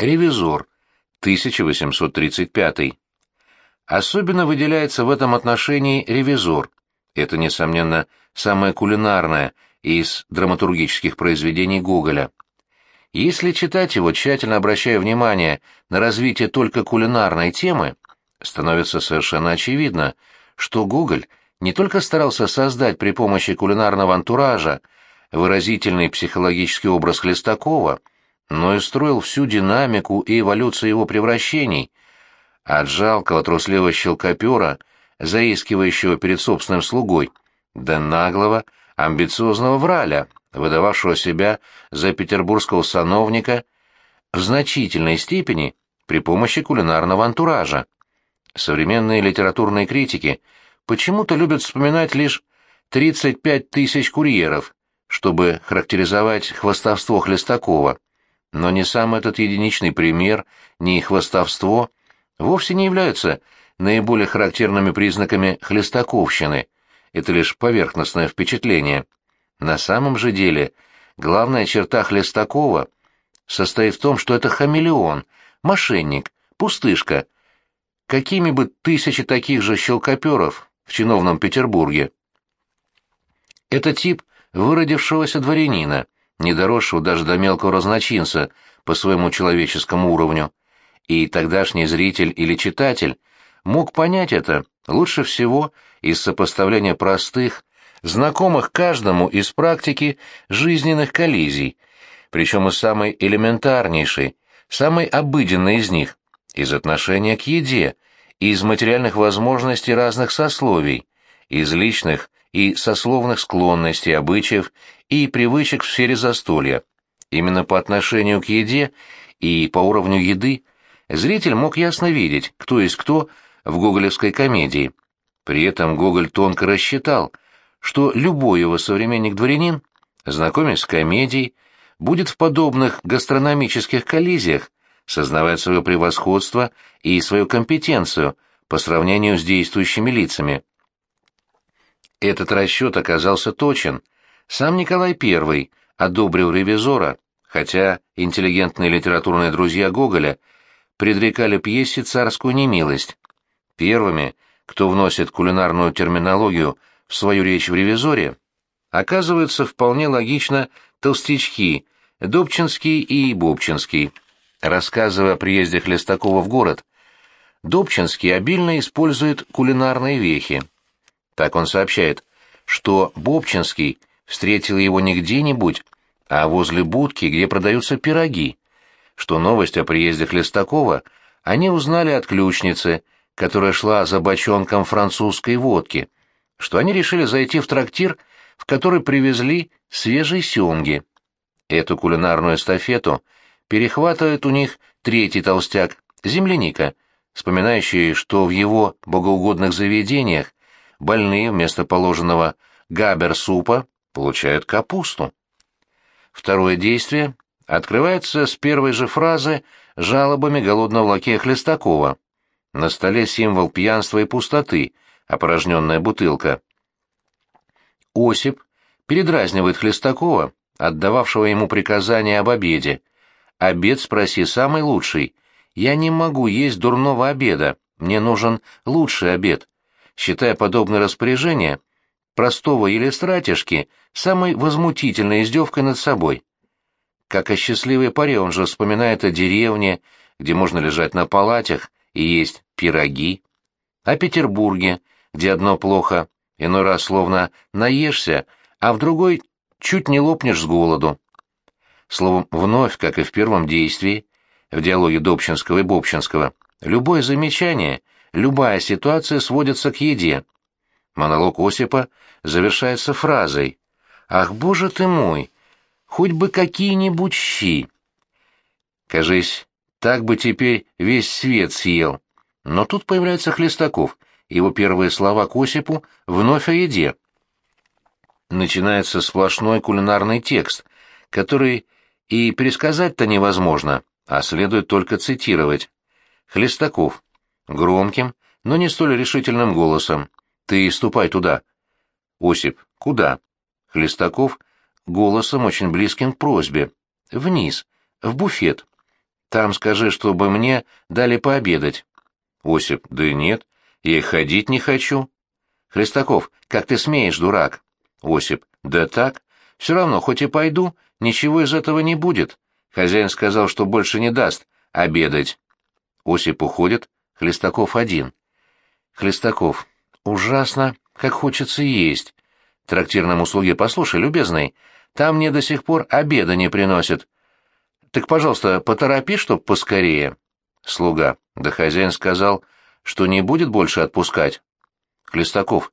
Ревизор, 1835. Особенно выделяется в этом отношении «Ревизор». Это, несомненно, самое кулинарное из драматургических произведений Гоголя. Если читать его, тщательно обращая внимание на развитие только кулинарной темы, становится совершенно очевидно, что Гоголь не только старался создать при помощи кулинарного антуража выразительный психологический образ Хлестакова, но и строил всю динамику и эволюцию его превращений, от жалкого трусливого щелкопера, заискивающего перед собственным слугой, до наглого, амбициозного враля, выдававшего себя за петербургского сановника в значительной степени при помощи кулинарного антуража. Современные литературные критики почему-то любят вспоминать лишь 35 тысяч курьеров, чтобы характеризовать хвостовство Хлестакова, но ни сам этот единичный пример, ни хвостовство вовсе не являются наиболее характерными признаками хлестаковщины, это лишь поверхностное впечатление. На самом же деле, главная черта Хлестакова состоит в том, что это хамелеон, мошенник, пустышка, какими бы тысячи таких же щелкоперов в чиновном Петербурге. Это тип выродившегося дворянина, не доросшего даже до мелкого разночинца по своему человеческому уровню, и тогдашний зритель или читатель мог понять это лучше всего из сопоставления простых, знакомых каждому из практики жизненных коллизий, причем из самой элементарнейшей, самой обыденной из них, из отношения к еде, из материальных возможностей разных сословий, из личных и сословных склонностей, обычаев и привычек в сфере застолья. Именно по отношению к еде и по уровню еды зритель мог ясно видеть, кто есть кто в гоголевской комедии. При этом Гоголь тонко рассчитал, что любой его современник-дворянин, знакомясь с комедией, будет в подобных гастрономических коллизиях сознавать свое превосходство и свою компетенцию по сравнению с действующими лицами. Этот расчет оказался точен. Сам Николай I одобрил ревизора, хотя интеллигентные литературные друзья Гоголя предрекали пьесе царскую немилость. Первыми, кто вносит кулинарную терминологию в свою речь в «Ревизоре», оказывается вполне логично толстячки Добчинский и Бобчинский. Рассказывая о приезде Хлестакова в город, Добчинский обильно использует кулинарные вехи. Так он сообщает, что Бобчинский встретил его не где-нибудь, а возле будки, где продаются пироги, что новость о приезде Хлестакова они узнали от ключницы, которая шла за бочонком французской водки, что они решили зайти в трактир, в который привезли свежие сёмги. Эту кулинарную эстафету перехватывает у них третий толстяк, земляника, вспоминающий, что в его богоугодных заведениях больные вместо положенного габер-супа получают капусту. Второе действие открывается с первой же фразы жалобами голодного лакея Хлестакова. На столе символ пьянства и пустоты, опорожненная бутылка. Осип передразнивает Хлестакова, отдававшего ему приказание об обеде. «Обед спроси самый лучший. Я не могу есть дурного обеда, мне нужен лучший обед считая подобное распоряжение простого или стратежки самой возмутительной издевкой над собой. Как о счастливой паре он же вспоминает о деревне, где можно лежать на палатях и есть пироги, о Петербурге, где одно плохо, иной раз словно наешься, а в другой чуть не лопнешь с голоду. Словом, вновь, как и в первом действии, в диалоге Добчинского и Бобчинского, любое замечание — любая ситуация сводится к еде. Монолог Осипа завершается фразой «Ах, боже ты мой! Хоть бы какие-нибудь щи!» Кажись, так бы теперь весь свет съел. Но тут появляется Хлестаков, его первые слова к Осипу вновь о еде. Начинается сплошной кулинарный текст, который и пересказать-то невозможно, а следует только цитировать. Хлестаков. Громким, но не столь решительным голосом. «Ты ступай туда». «Осип, куда?» Хлестаков голосом очень близким к просьбе. «Вниз, в буфет». Там скажи, чтобы мне дали пообедать. Осип, да нет, я и ходить не хочу. Хлестаков, как ты смеешь, дурак? Осип, да так. Все равно, хоть и пойду, ничего из этого не будет. Хозяин сказал, что больше не даст обедать. Осип уходит, Хлестаков один. Хлестаков, ужасно, как хочется есть. Трактирному слуге, послушай, любезный, там мне до сих пор обеда не приносят. Так, пожалуйста, поторопи, чтоб поскорее. Слуга, да хозяин сказал, что не будет больше отпускать. Хлестаков,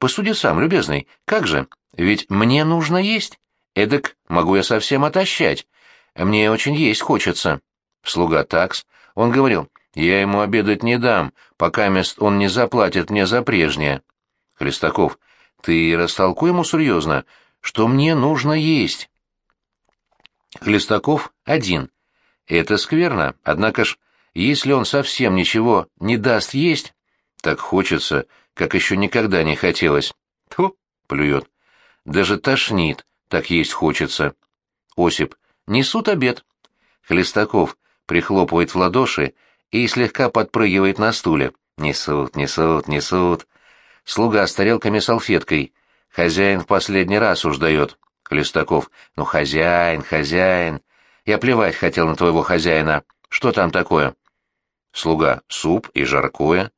посуди сам, любезный, как же, ведь мне нужно есть. Эдак могу я совсем отощать. Мне очень есть хочется. Слуга такс. Он говорил, я ему обедать не дам, пока мест он не заплатит мне за прежнее. Хлестаков, ты растолкуй ему серьезно, что мне нужно есть. Хлестаков один. Это скверно, однако ж, если он совсем ничего не даст есть, так хочется, как еще никогда не хотелось. Тьфу, плюет. Даже тошнит, так есть хочется. Осип, несут обед. Хлестаков прихлопывает в ладоши и слегка подпрыгивает на стуле. Несут, несут, несут. Слуга с тарелками салфеткой. Хозяин в последний раз уж дает. Хлестаков. Ну, хозяин, хозяин. Я плевать хотел на твоего хозяина. Что там такое? Слуга. Суп и жаркое.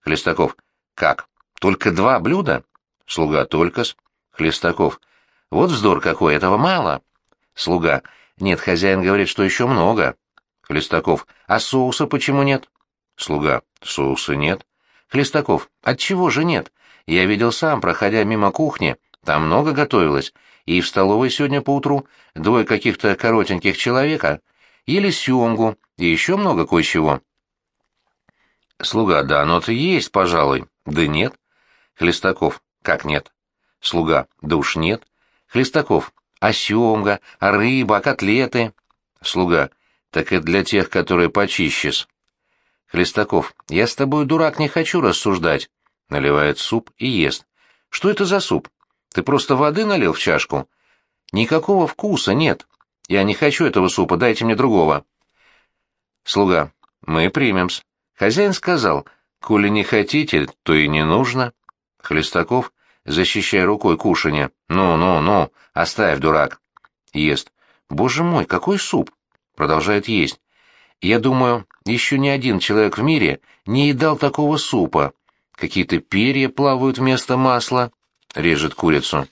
Хлестаков. Как? Только два блюда? Слуга. Только-с. Хлестаков. Вот вздор какой, этого мало. Слуга. Нет, хозяин говорит, что еще много. Хлестаков. А соуса почему нет? Слуга. Соуса нет. Хлестаков. Отчего же нет? Я видел сам, проходя мимо кухни. Там много готовилось. И в столовой сегодня поутру двое каких-то коротеньких человека ели сёмгу и еще много кое-чего. Слуга. Да оно-то есть, пожалуй. Да нет. Хлестаков. Как нет? Слуга. Да уж нет. Хлестаков. А сёмга, а рыба, а котлеты? Слуга так это для тех, которые почище Хлестаков, я с тобой, дурак, не хочу рассуждать. Наливает суп и ест. Что это за суп? Ты просто воды налил в чашку? Никакого вкуса нет. Я не хочу этого супа, дайте мне другого. Слуга, мы примем-с. Хозяин сказал, коли не хотите, то и не нужно. Хлестаков, защищая рукой кушанье. Ну, ну, ну, оставь, дурак. Ест. Боже мой, какой суп! Продолжает есть. Я думаю, еще ни один человек в мире не едал такого супа. Какие-то перья плавают вместо масла. Режет курицу.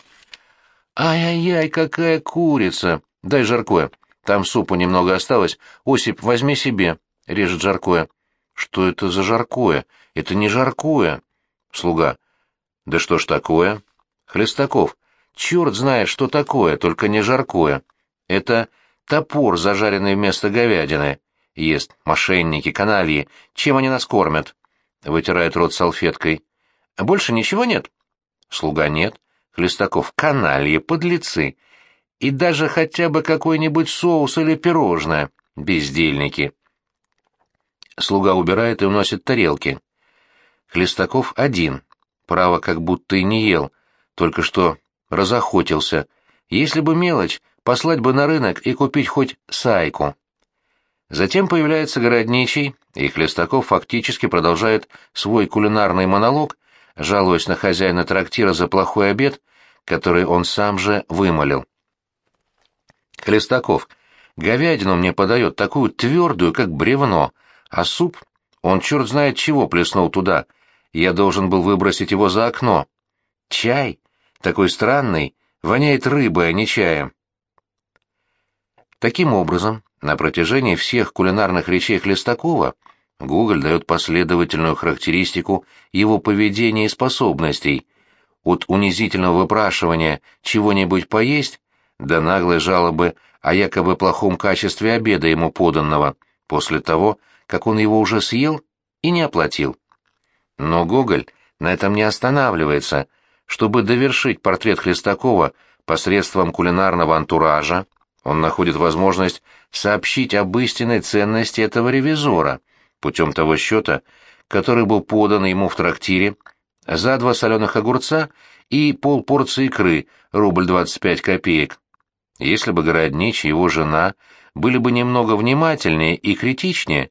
Ай-яй-яй, какая курица! Дай жаркое. Там супа немного осталось. Осип, возьми себе. Режет жаркое. Что это за жаркое? Это не жаркое. Слуга. Да что ж такое? Хлестаков. Черт знает, что такое, только не жаркое. Это Топор, зажаренный вместо говядины. Ест. Мошенники, канальи. Чем они нас кормят? Вытирает рот салфеткой. Больше ничего нет? Слуга нет. Хлестаков. Канальи, подлецы. И даже хотя бы какой-нибудь соус или пирожное. Бездельники. Слуга убирает и уносит тарелки. Хлестаков один. Право, как будто и не ел. Только что разохотился. Если бы мелочь, послать бы на рынок и купить хоть сайку. Затем появляется городничий, и Хлестаков фактически продолжает свой кулинарный монолог, жалуясь на хозяина трактира за плохой обед, который он сам же вымолил. Хлестаков, говядину мне подает такую твердую, как бревно, а суп, он черт знает чего плеснул туда, я должен был выбросить его за окно. Чай, такой странный, воняет рыбой, а не чаем. Таким образом, на протяжении всех кулинарных речей Хлестакова Гоголь дает последовательную характеристику его поведения и способностей, от унизительного выпрашивания чего-нибудь поесть до наглой жалобы о якобы плохом качестве обеда ему поданного, после того, как он его уже съел и не оплатил. Но Гоголь на этом не останавливается. Чтобы довершить портрет Хлестакова посредством кулинарного антуража, он находит возможность сообщить об истинной ценности этого ревизора путем того счета, который был подан ему в трактире за два соленых огурца и полпорции икры, рубль двадцать пять копеек. Если бы городничий, его жена, были бы немного внимательнее и критичнее,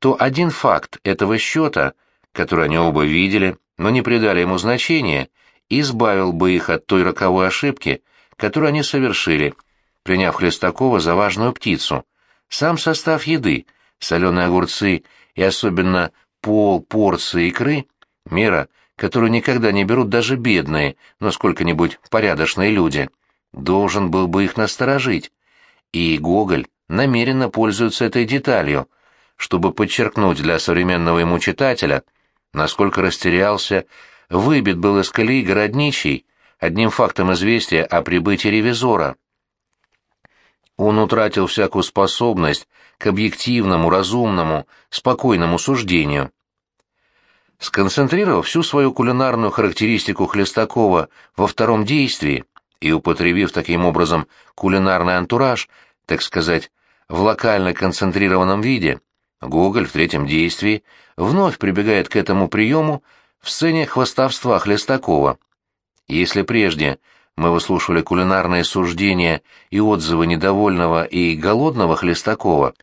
то один факт этого счета, который они оба видели, но не придали ему значения, избавил бы их от той роковой ошибки, которую они совершили, приняв Хлестакова за важную птицу. Сам состав еды, соленые огурцы и особенно пол порции икры — мера, которую никогда не берут даже бедные, но сколько-нибудь порядочные люди, должен был бы их насторожить. И Гоголь намеренно пользуется этой деталью, чтобы подчеркнуть для современного ему читателя, насколько растерялся, выбит был из колеи городничий одним фактом известия о прибытии ревизора. Он утратил всякую способность к объективному, разумному, спокойному суждению. Сконцентрировав всю свою кулинарную характеристику Хлестакова во втором действии и употребив таким образом кулинарный антураж, так сказать, в локально концентрированном виде, Гоголь в третьем действии вновь прибегает к этому приему в сцене хвостовства Хлестакова. Если прежде мы выслушивали кулинарные суждения и отзывы недовольного и голодного Хлестакова,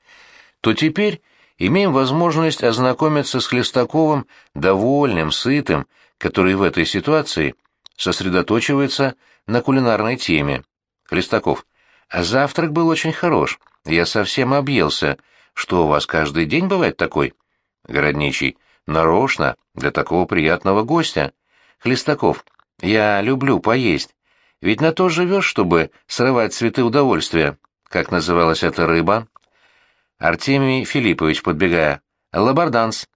то теперь имеем возможность ознакомиться с Хлестаковым довольным, сытым, который в этой ситуации сосредоточивается на кулинарной теме. Хлестаков. Завтрак был очень хорош. Я совсем объелся. Что у вас каждый день бывает такой? Городничий. Нарочно, для такого приятного гостя. Хлестаков. Я люблю поесть. Ведь на то живешь, чтобы срывать цветы удовольствия. Как называлась эта рыба? Артемий Филиппович, подбегая. Лабарданс.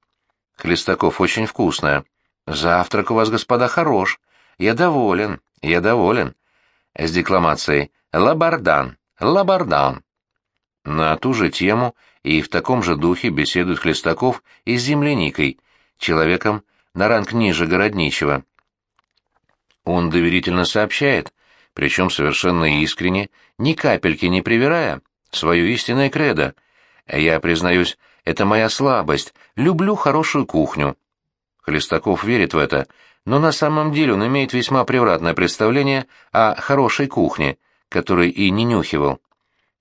Хлестаков очень вкусная. Завтрак у вас, господа, хорош. Я доволен, я доволен. С декламацией «Лабардан, лабардан». На ту же тему и в таком же духе беседует Хлестаков и с земляникой, человеком на ранг ниже городничего. Он доверительно сообщает, причем совершенно искренне, ни капельки не привирая, свое истинное кредо. Я, признаюсь, это моя слабость, люблю хорошую кухню. Хлестаков верит в это, но на самом деле он имеет весьма превратное представление о хорошей кухне, которой и не нюхивал.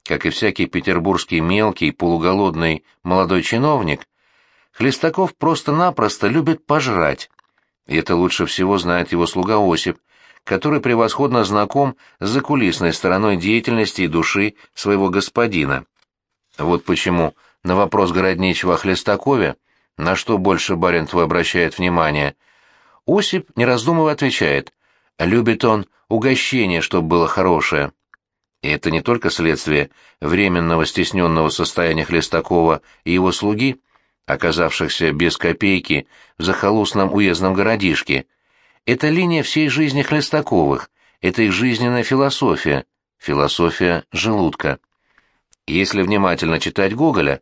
Как и всякий петербургский мелкий, полуголодный молодой чиновник, Хлестаков просто-напросто любит пожрать. И это лучше всего знает его слуга Осип, который превосходно знаком с закулисной стороной деятельности и души своего господина. Вот почему на вопрос городничего о Хлестакове, на что больше барин твой обращает внимание, Осип, не раздумывая, отвечает, любит он угощение, чтобы было хорошее. И это не только следствие временного стесненного состояния Хлестакова и его слуги, оказавшихся без копейки в захолустном уездном городишке. Это линия всей жизни Хлестаковых, это их жизненная философия, философия желудка. Если внимательно читать Гоголя,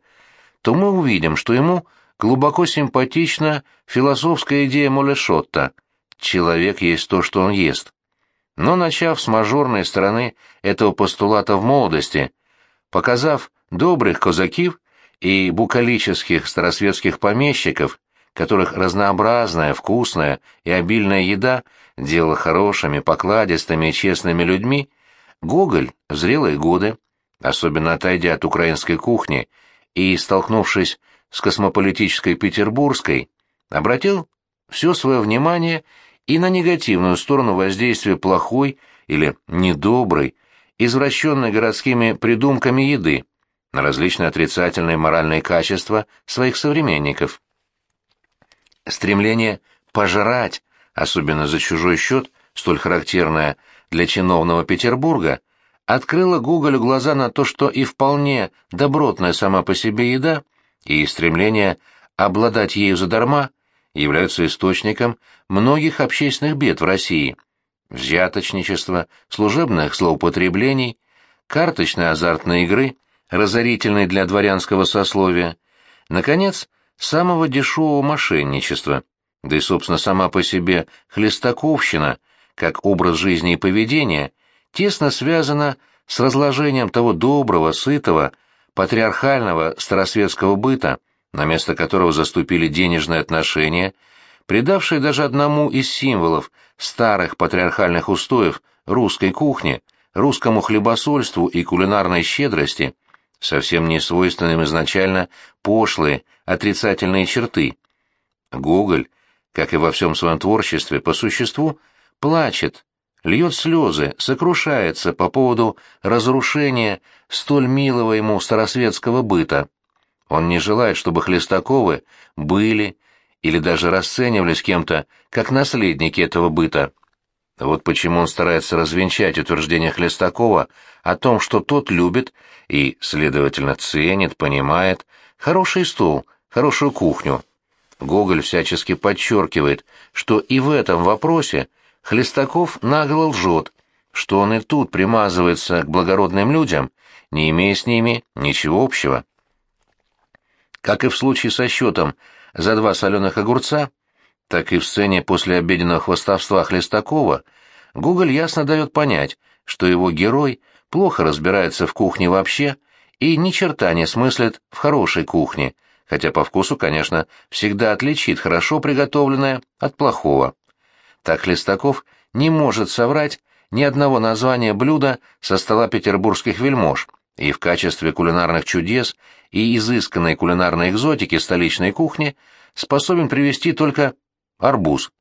то мы увидим, что ему глубоко симпатична философская идея Молешотта «человек есть то, что он ест». Но начав с мажорной стороны этого постулата в молодости, показав добрых казакив, и букалических старосветских помещиков, которых разнообразная, вкусная и обильная еда делала хорошими, покладистыми и честными людьми, Гоголь в зрелые годы, особенно отойдя от украинской кухни и столкнувшись с космополитической петербургской, обратил все свое внимание и на негативную сторону воздействия плохой или недоброй, извращенной городскими придумками еды, на различные отрицательные моральные качества своих современников. Стремление пожрать, особенно за чужой счет, столь характерное для чиновного Петербурга, открыло Гоголю глаза на то, что и вполне добротная сама по себе еда и стремление обладать ею задарма являются источником многих общественных бед в России. Взяточничество, служебных злоупотреблений, карточные азартные игры – разорительной для дворянского сословия, наконец, самого дешевого мошенничества, да и, собственно, сама по себе хлестаковщина, как образ жизни и поведения, тесно связана с разложением того доброго, сытого, патриархального старосветского быта, на место которого заступили денежные отношения, придавшие даже одному из символов старых патриархальных устоев русской кухни, русскому хлебосольству и кулинарной щедрости – совсем не свойственным изначально пошлые, отрицательные черты. Гоголь, как и во всем своем творчестве, по существу, плачет, льет слезы, сокрушается по поводу разрушения столь милого ему старосветского быта. Он не желает, чтобы Хлестаковы были или даже расценивались кем-то как наследники этого быта. Вот почему он старается развенчать утверждение Хлестакова о том, что тот любит и, следовательно, ценит, понимает хороший стол, хорошую кухню. Гоголь всячески подчеркивает, что и в этом вопросе Хлестаков нагло лжет, что он и тут примазывается к благородным людям, не имея с ними ничего общего. Как и в случае со счетом за два соленых огурца, так и в сцене после обеденного хвостовства Хлестакова Гоголь ясно дает понять, что его герой плохо разбирается в кухне вообще и ни черта не смыслит в хорошей кухне, хотя по вкусу, конечно, всегда отличит хорошо приготовленное от плохого. Так Хлестаков не может соврать ни одного названия блюда со стола петербургских вельмож, и в качестве кулинарных чудес и изысканной кулинарной экзотики столичной кухни способен привести только арбуз,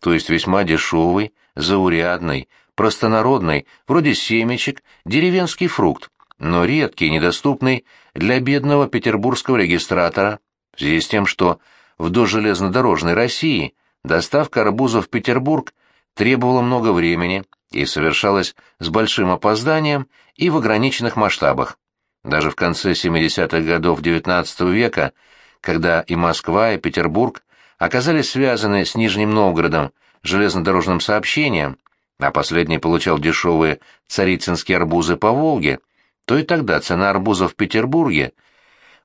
то есть весьма дешевый, заурядный, простонародный, вроде семечек, деревенский фрукт, но редкий, недоступный для бедного петербургского регистратора, в связи с тем, что в дожелезнодорожной России доставка арбузов в Петербург требовала много времени и совершалась с большим опозданием и в ограниченных масштабах. Даже в конце 70-х годов XIX века, когда и Москва, и Петербург оказались связаны с Нижним Новгородом железнодорожным сообщением, а последний получал дешевые царицынские арбузы по Волге, то и тогда цена арбузов в Петербурге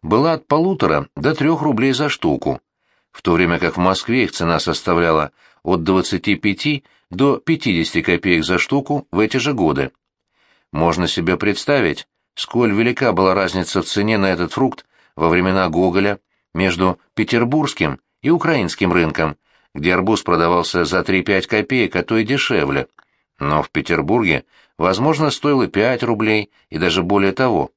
была от полутора до трех рублей за штуку, в то время как в Москве их цена составляла от 25 до 50 копеек за штуку в эти же годы. Можно себе представить, сколь велика была разница в цене на этот фрукт во времена Гоголя между петербургским и украинским рынком, где арбуз продавался за 3-5 копеек, а то и дешевле. Но в Петербурге, возможно, стоил и 5 рублей, и даже более того.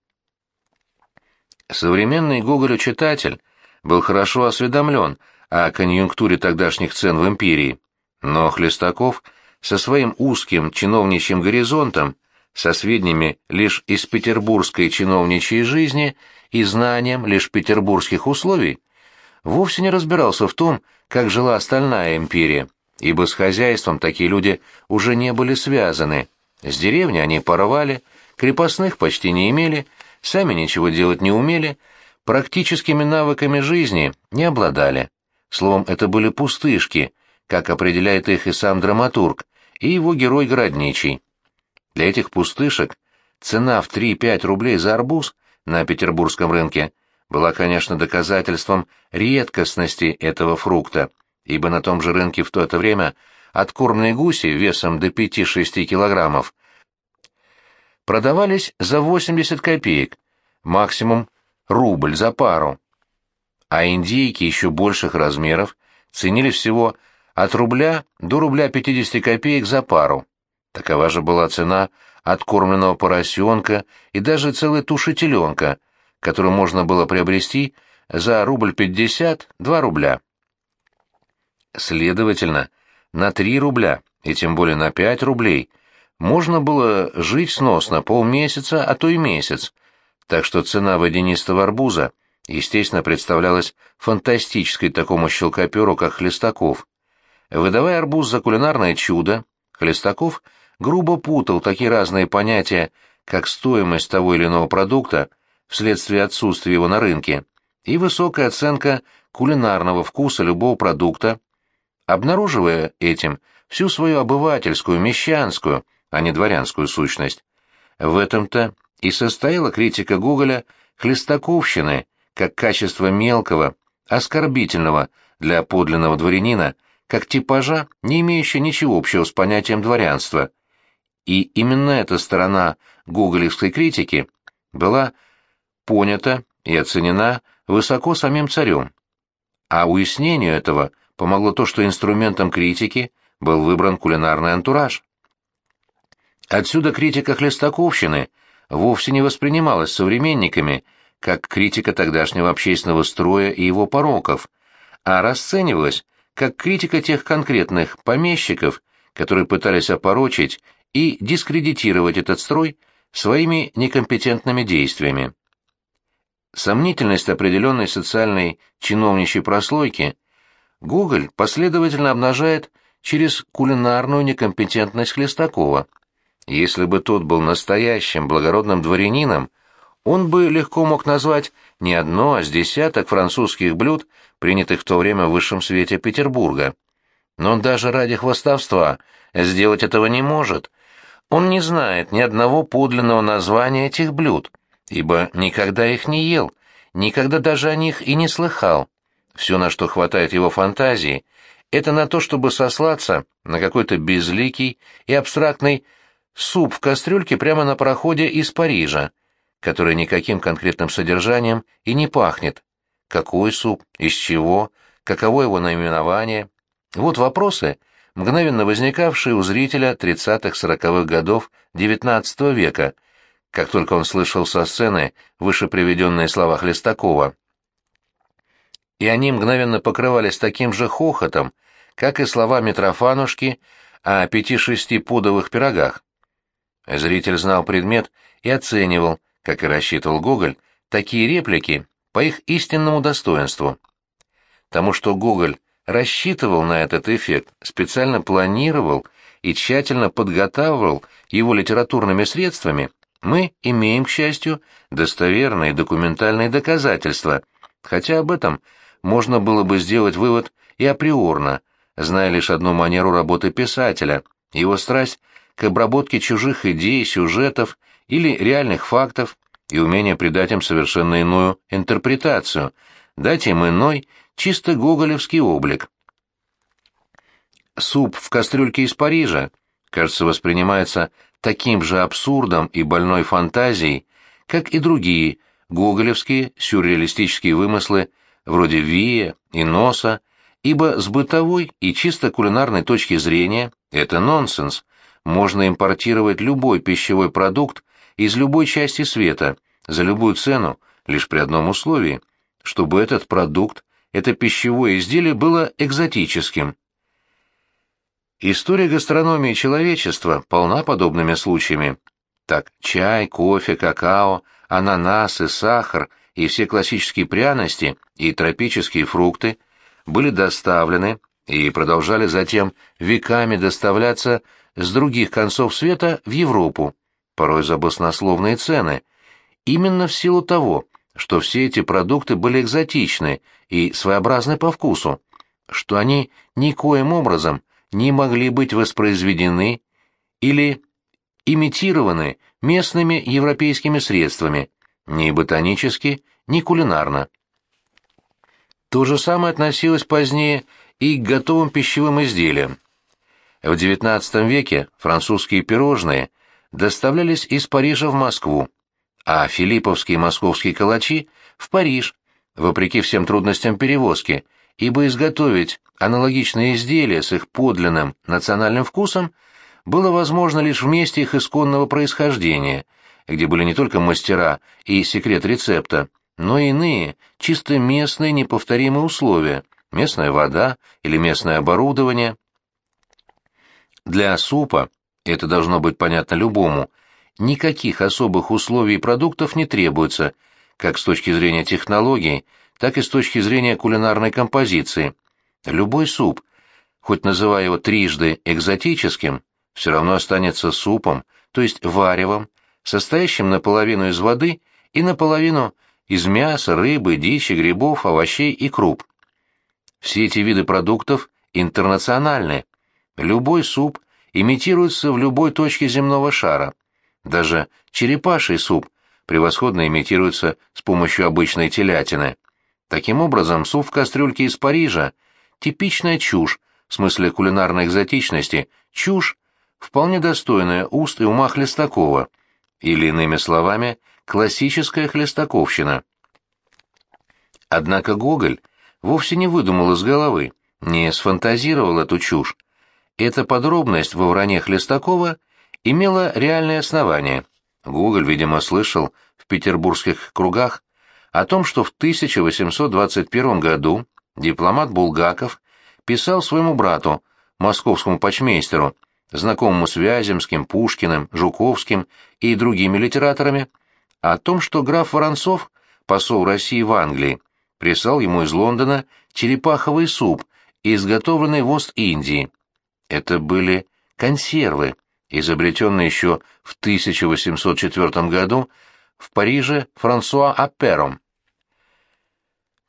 Современный Гоголю читатель был хорошо осведомлен о конъюнктуре тогдашних цен в империи, но Хлестаков со своим узким чиновничьим горизонтом со сведениями лишь из петербургской чиновничьей жизни и знанием лишь петербургских условий, вовсе не разбирался в том, как жила остальная империя, ибо с хозяйством такие люди уже не были связаны. С деревни они порвали, крепостных почти не имели, сами ничего делать не умели, практическими навыками жизни не обладали. Словом, это были пустышки, как определяет их и сам драматург, и его герой городничий. Для этих пустышек цена в 3-5 рублей за арбуз на петербургском рынке была, конечно, доказательством редкостности этого фрукта, ибо на том же рынке в то это время откормные гуси весом до 5-6 килограммов продавались за 80 копеек, максимум рубль за пару, а индейки еще больших размеров ценились всего от рубля до рубля 50 копеек за пару. Такова же была цена откормленного поросенка и даже целой туши теленка, которую можно было приобрести за рубль пятьдесят, два рубля. Следовательно, на три рубля, и тем более на пять рублей, можно было жить сносно полмесяца, а то и месяц, так что цена водянистого арбуза, естественно, представлялась фантастической такому щелкоперу, как Хлестаков. Выдавая арбуз за кулинарное чудо, Хлестаков – грубо путал такие разные понятия, как стоимость того или иного продукта вследствие отсутствия его на рынке и высокая оценка кулинарного вкуса любого продукта, обнаруживая этим всю свою обывательскую, мещанскую, а не дворянскую сущность. В этом-то и состояла критика Гоголя хлестаковщины как качество мелкого, оскорбительного для подлинного дворянина, как типажа, не имеющего ничего общего с понятием дворянства – и именно эта сторона гоголевской критики была понята и оценена высоко самим царем. А уяснению этого помогло то, что инструментом критики был выбран кулинарный антураж. Отсюда критика хлестаковщины вовсе не воспринималась современниками как критика тогдашнего общественного строя и его пороков, а расценивалась как критика тех конкретных помещиков, которые пытались опорочить и дискредитировать этот строй своими некомпетентными действиями. Сомнительность определенной социальной чиновничьей прослойки Гоголь последовательно обнажает через кулинарную некомпетентность Хлестакова. Если бы тот был настоящим благородным дворянином, он бы легко мог назвать не одно, а с десяток французских блюд, принятых в то время в высшем свете Петербурга. Но он даже ради хвостовства сделать этого не может. Он не знает ни одного подлинного названия этих блюд, ибо никогда их не ел, никогда даже о них и не слыхал. Все, на что хватает его фантазии, это на то, чтобы сослаться на какой-то безликий и абстрактный суп в кастрюльке прямо на проходе из Парижа, который никаким конкретным содержанием и не пахнет. Какой суп, из чего, каково его наименование. Вот вопросы, мгновенно возникавшие у зрителя 30-40-х годов XIX века, как только он слышал со сцены выше приведенные слова Хлестакова и они мгновенно покрывались таким же хохотом, как и слова Митрофанушки о пяти-шести пудовых пирогах. Зритель знал предмет и оценивал, как и рассчитывал Гоголь, такие реплики по их истинному достоинству. Тому, что Гоголь рассчитывал на этот эффект, специально планировал и тщательно подготавливал его литературными средствами, мы имеем, к счастью, достоверные документальные доказательства, хотя об этом можно было бы сделать вывод и априорно, зная лишь одну манеру работы писателя, его страсть к обработке чужих идей, сюжетов или реальных фактов и умение придать им совершенно иную интерпретацию, дать им иной, чисто гоголевский облик. Суп в кастрюльке из Парижа, кажется, воспринимается таким же абсурдом и больной фантазией, как и другие гоголевские сюрреалистические вымыслы вроде вия и носа, ибо с бытовой и чисто кулинарной точки зрения это нонсенс. Можно импортировать любой пищевой продукт из любой части света за любую цену, лишь при одном условии, чтобы этот продукт, это пищевое изделие было экзотическим. История гастрономии человечества полна подобными случаями. Так, чай, кофе, какао, ананасы, сахар – и все классические пряности и тропические фрукты были доставлены и продолжали затем веками доставляться с других концов света в Европу, порой за баснословные цены, именно в силу того, что все эти продукты были экзотичны и своеобразны по вкусу, что они никоим образом не могли быть воспроизведены или имитированы местными европейскими средствами, ни ботанически, ни кулинарно. То же самое относилось позднее и к готовым пищевым изделиям. В XIX веке французские пирожные доставлялись из Парижа в Москву, а филипповские московские калачи – в Париж, вопреки всем трудностям перевозки, ибо изготовить аналогичные изделия с их подлинным национальным вкусом было возможно лишь в месте их исконного происхождения – где были не только мастера и секрет рецепта, но и иные, чисто местные неповторимые условия, местная вода или местное оборудование. Для супа, это должно быть понятно любому, никаких особых условий и продуктов не требуется, как с точки зрения технологий, так и с точки зрения кулинарной композиции. Любой суп, хоть называя его трижды экзотическим, все равно останется супом, то есть варевом, состоящим наполовину из воды и наполовину из мяса, рыбы, дичи, грибов, овощей и круп. Все эти виды продуктов интернациональны. Любой суп имитируется в любой точке земного шара. Даже черепаший суп превосходно имитируется с помощью обычной телятины. Таким образом, суп в кастрюльке из Парижа – типичная чушь, в смысле кулинарной экзотичности, чушь, вполне достойная уст и ума Хлестакова – или, иными словами, классическая хлестаковщина. Однако Гоголь вовсе не выдумал из головы, не сфантазировал эту чушь. Эта подробность во вранье Хлестакова имела реальное основание. Гоголь, видимо, слышал в петербургских кругах о том, что в 1821 году дипломат Булгаков писал своему брату, московскому почмейстеру, знакомому с Вяземским, Пушкиным, Жуковским и другими литераторами, о том, что граф Воронцов, посол России в Англии, прислал ему из Лондона черепаховый суп, изготовленный в Ост-Индии. Это были консервы, изобретенные еще в 1804 году в Париже Франсуа Апером.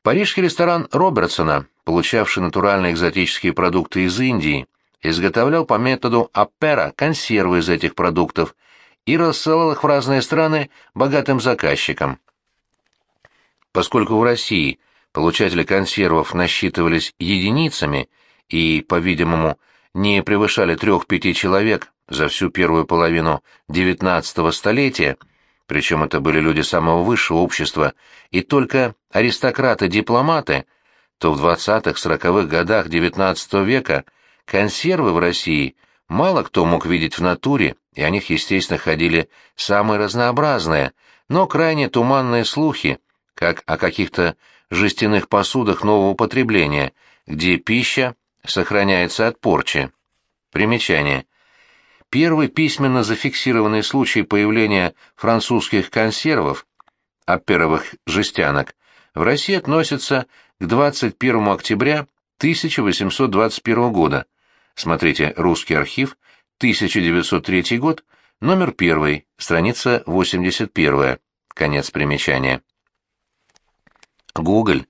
Парижский ресторан Робертсона, получавший натуральные экзотические продукты из Индии, изготовлял по методу Аппера консервы из этих продуктов и рассылал их в разные страны богатым заказчикам. Поскольку в России получатели консервов насчитывались единицами и, по-видимому, не превышали трех-пяти человек за всю первую половину XIX столетия, причем это были люди самого высшего общества, и только аристократы-дипломаты, то в 20-40-х годах XIX века консервы в России мало кто мог видеть в натуре, и о них, естественно, ходили самые разнообразные, но крайне туманные слухи, как о каких-то жестяных посудах нового потребления, где пища сохраняется от порчи. Примечание. Первый письменно зафиксированный случай появления французских консервов, оперовых жестянок, в России относится к 21 октября 1821 года. Смотрите «Русский архив», 1903 год, номер 1, страница 81, конец примечания. Гоголь,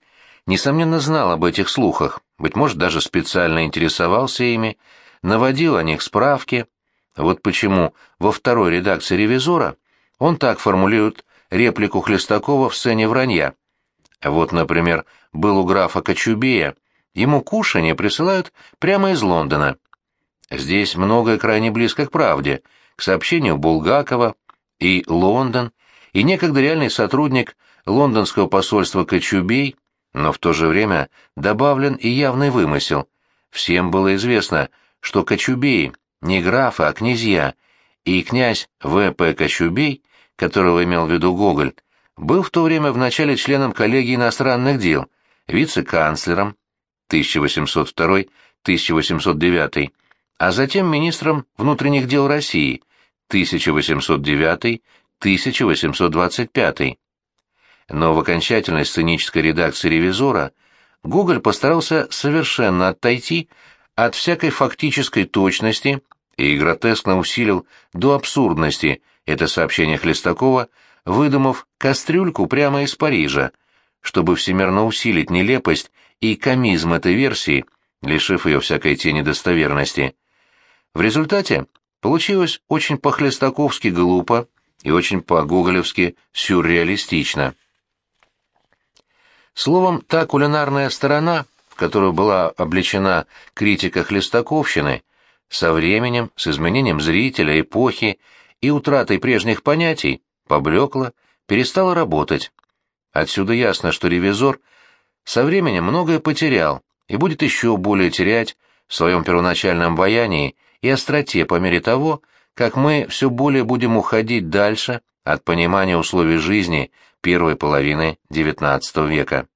несомненно, знал об этих слухах, быть может, даже специально интересовался ими, наводил о них справки. Вот почему во второй редакции «Ревизора» он так формулирует реплику Хлестакова в сцене вранья. Вот, например, был у графа Кочубея, ему кушанье присылают прямо из Лондона. Здесь многое крайне близко к правде, к сообщению Булгакова и Лондон, и некогда реальный сотрудник лондонского посольства Кочубей, но в то же время добавлен и явный вымысел. Всем было известно, что Кочубей не графы, а князья, и князь В.П. Кочубей, которого имел в виду Гоголь, был в то время вначале членом коллегии иностранных дел, вице-канцлером 1802-1809, а затем министром внутренних дел России 1809-1825 но в окончательной сценической редакции «Ревизора» Гоголь постарался совершенно отойти от всякой фактической точности и гротескно усилил до абсурдности это сообщение Хлестакова, выдумав кастрюльку прямо из Парижа, чтобы всемирно усилить нелепость и комизм этой версии, лишив ее всякой тени достоверности. В результате получилось очень по-хлестаковски глупо и очень по-гоголевски сюрреалистично. Словом, та кулинарная сторона, в которую была облечена критика хлестаковщины, со временем, с изменением зрителя, эпохи и утратой прежних понятий, поблекла, перестала работать. Отсюда ясно, что ревизор со временем многое потерял и будет еще более терять в своем первоначальном обаянии и остроте по мере того, как мы все более будем уходить дальше от понимания условий жизни первой половины XIX века.